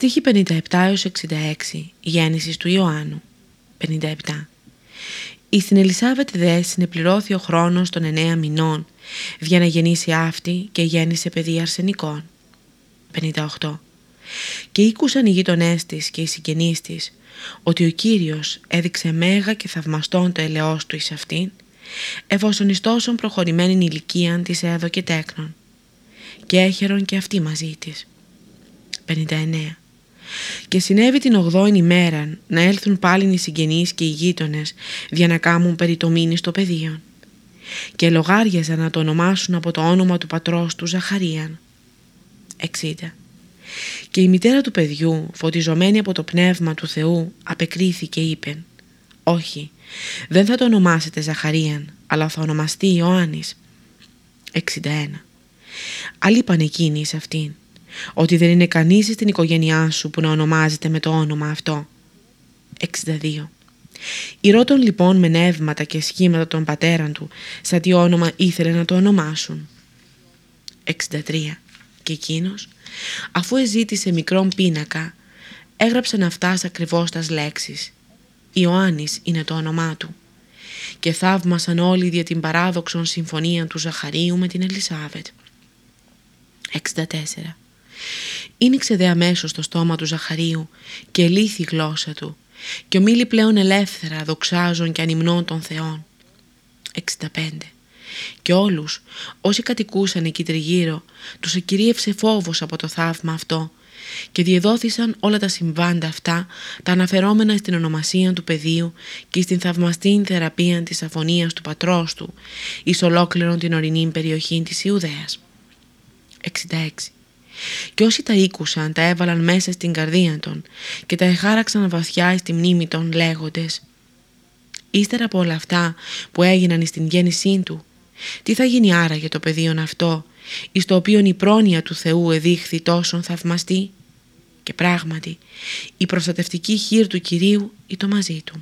Στοίχη 57 έως 66 Γέννησης του Ιωάννου 57 Εις την Ελισάβετ δε συνεπληρώθη ο χρόνος των εννέα μηνών για να γεννήσει αυτή και γέννησε παιδί αρσενικών 58 Και ήκουσαν οι γείτονές της και οι συγγενείς της ότι ο Κύριος έδειξε μέγα και θαυμαστόν το ελαιός του εις αυτήν εφόσον εις τόσον προχωρημένη ηλικία της έδωκε τέκνον και έχερον και αυτή μαζί της 59. Και συνέβη την ογδόην ημέρα να έλθουν πάλι οι συγγενείς και οι γείτονες για να κάμουν περί το μήνυ στο πεδίο. Και λογάριαζαν να το ονομάσουν από το όνομα του πατρός του Ζαχαρίαν. 60. Και η μητέρα του παιδιού, φωτιζωμένη από το πνεύμα του Θεού, απεκρίθηκε είπε «Όχι, δεν θα το ονομάσετε Ζαχαρίαν, αλλά θα ονομαστεί Ιωάννης». 61. Άλλοι είπαν εκείνοι σε αυτήν ότι δεν είναι κανείς στην οικογένειά σου που να ονομάζεται με το όνομα αυτό. 62. Ηρώτων λοιπόν με νεύματα και σχήματα των πατέραν του, σαν τι όνομα ήθελε να το ονομάσουν. 63. Και εκείνος, αφού εζήτησε μικρόν πίνακα, έγραψαν αυτά ακριβώς τας λέξεις. Ιωάννης είναι το όνομά του. Και θαύμασαν όλοι δια την παράδοξον συμφωνία του Ζαχαρίου με την Ελισάβετ. 64. Ήνιξε δε αμέσω το στόμα του Ζαχαρίου και λύθη η γλώσσα του και ομίλη πλέον ελεύθερα δοξάζων και ανυμνών των θεών. 65. Και όλους όσοι κατοικούσαν εκεί τριγύρω τους εκυρίευσε φόβος από το θαύμα αυτό και διεδόθησαν όλα τα συμβάντα αυτά τα αναφερόμενα στην ονομασία του πεδίου και στην θαυμαστή θεραπεία της αφωνίας του πατρός του εις ολόκληρον την ορεινή περιοχή της Ιουδαίας. 66. Και όσοι τα ήκουσαν τα έβαλαν μέσα στην καρδία των και τα εχάραξαν βαθιά στη μνήμη των λέγοντες Ύστερα από όλα αυτά που έγιναν στην γέννησή του, τι θα γίνει άρα για το πεδίο αυτό, εις το οποίο η πρόνοια του Θεού εδείχθη τόσον θαυμαστή; Και πράγματι, η προστατευτική χείρ του Κυρίου ήταν μαζί του.